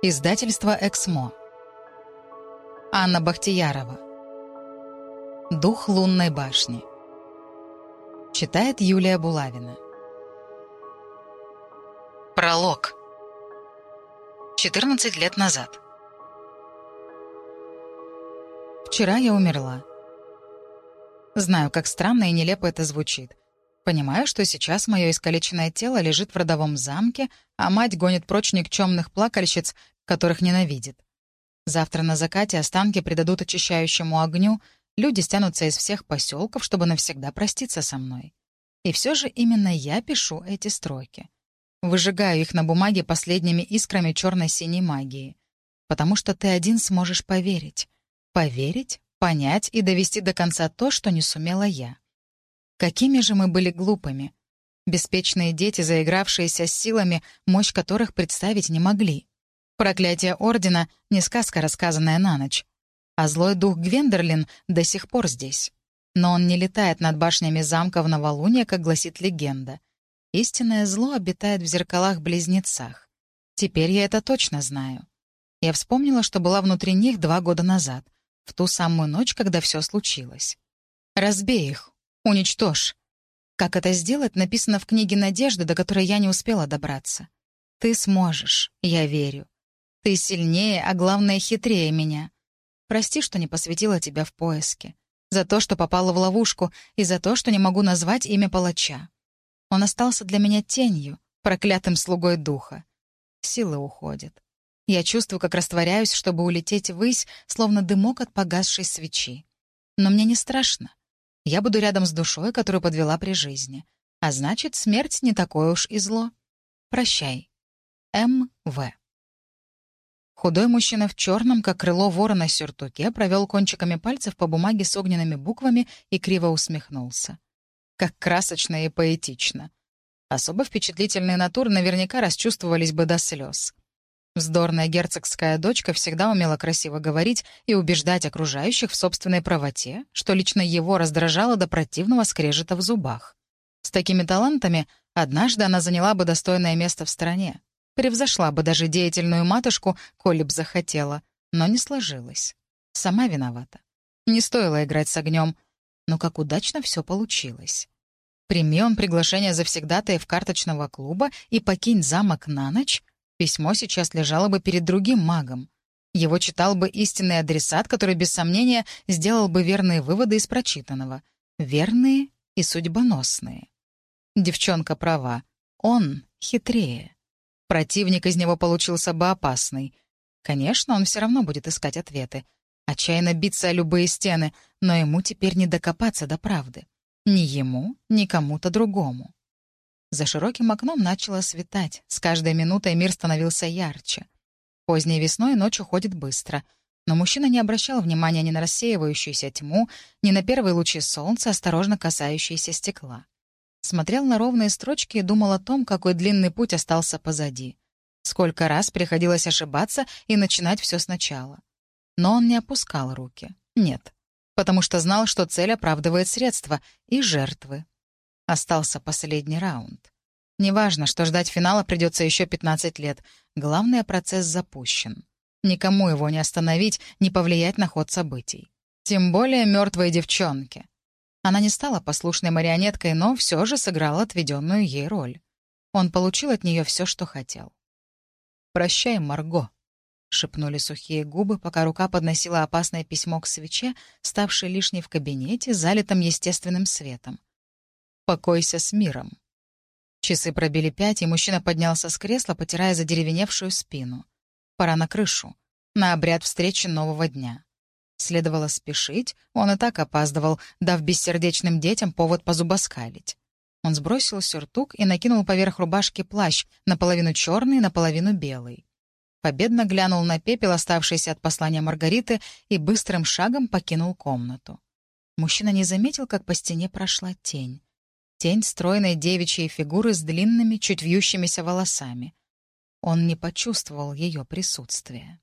Издательство «Эксмо». Анна Бахтиярова. «Дух лунной башни». Читает Юлия Булавина. Пролог. 14 лет назад. Вчера я умерла. Знаю, как странно и нелепо это звучит. Понимаю, что сейчас мое искалеченное тело лежит в родовом замке, а мать гонит прочь никчемных плакальщиц, которых ненавидит. Завтра на закате останки придадут очищающему огню, люди стянутся из всех поселков, чтобы навсегда проститься со мной. И все же именно я пишу эти строки. Выжигаю их на бумаге последними искрами черно-синей магии. Потому что ты один сможешь поверить. Поверить, понять и довести до конца то, что не сумела я. Какими же мы были глупыми. Беспечные дети, заигравшиеся с силами, мощь которых представить не могли. Проклятие Ордена — не сказка, рассказанная на ночь. А злой дух Гвендерлин до сих пор здесь. Но он не летает над башнями замка в новолуние, как гласит легенда. Истинное зло обитает в зеркалах-близнецах. Теперь я это точно знаю. Я вспомнила, что была внутри них два года назад, в ту самую ночь, когда все случилось. «Разбей их, Уничтожь. Как это сделать, написано в книге «Надежды», до которой я не успела добраться. Ты сможешь, я верю. Ты сильнее, а главное, хитрее меня. Прости, что не посвятила тебя в поиске. За то, что попала в ловушку, и за то, что не могу назвать имя палача. Он остался для меня тенью, проклятым слугой духа. Силы уходят. Я чувствую, как растворяюсь, чтобы улететь ввысь, словно дымок от погасшей свечи. Но мне не страшно. Я буду рядом с душой, которую подвела при жизни. А значит, смерть не такое уж и зло. Прощай. М.В. Худой мужчина в черном, как крыло ворона сюртуке, провел кончиками пальцев по бумаге с огненными буквами и криво усмехнулся. Как красочно и поэтично. Особо впечатлительные натуры наверняка расчувствовались бы до слез. Вздорная герцогская дочка всегда умела красиво говорить и убеждать окружающих в собственной правоте, что лично его раздражало до противного скрежета в зубах. С такими талантами однажды она заняла бы достойное место в стране, превзошла бы даже деятельную матушку, коли б захотела, но не сложилось. Сама виновата. Не стоило играть с огнем, но как удачно все получилось. Прими он приглашение завсегдатаев карточного клуба и покинь замок на ночь, Письмо сейчас лежало бы перед другим магом. Его читал бы истинный адресат, который, без сомнения, сделал бы верные выводы из прочитанного. Верные и судьбоносные. Девчонка права. Он хитрее. Противник из него получился бы опасный. Конечно, он все равно будет искать ответы. Отчаянно биться о любые стены, но ему теперь не докопаться до правды. Ни ему, ни кому-то другому. За широким окном начало светать. С каждой минутой мир становился ярче. Поздней весной ночь уходит быстро. Но мужчина не обращал внимания ни на рассеивающуюся тьму, ни на первые лучи солнца, осторожно касающиеся стекла. Смотрел на ровные строчки и думал о том, какой длинный путь остался позади. Сколько раз приходилось ошибаться и начинать все сначала. Но он не опускал руки. Нет. Потому что знал, что цель оправдывает средства и жертвы. Остался последний раунд. Неважно, что ждать финала придется еще 15 лет. Главное, процесс запущен. Никому его не остановить, не повлиять на ход событий. Тем более мертвой девчонке. Она не стала послушной марионеткой, но все же сыграла отведенную ей роль. Он получил от нее все, что хотел. «Прощай, Марго», — шепнули сухие губы, пока рука подносила опасное письмо к свече, ставшей лишней в кабинете, залитом естественным светом. Покойся с миром». Часы пробили пять, и мужчина поднялся с кресла, потирая задеревеневшую спину. Пора на крышу, на обряд встречи нового дня. Следовало спешить, он и так опаздывал, дав бессердечным детям повод позубоскалить. Он сбросил сюртук и накинул поверх рубашки плащ, наполовину черный, наполовину белый. Победно глянул на пепел, оставшийся от послания Маргариты, и быстрым шагом покинул комнату. Мужчина не заметил, как по стене прошла тень. Тень стройной девичьей фигуры с длинными, чуть вьющимися волосами. Он не почувствовал ее присутствия.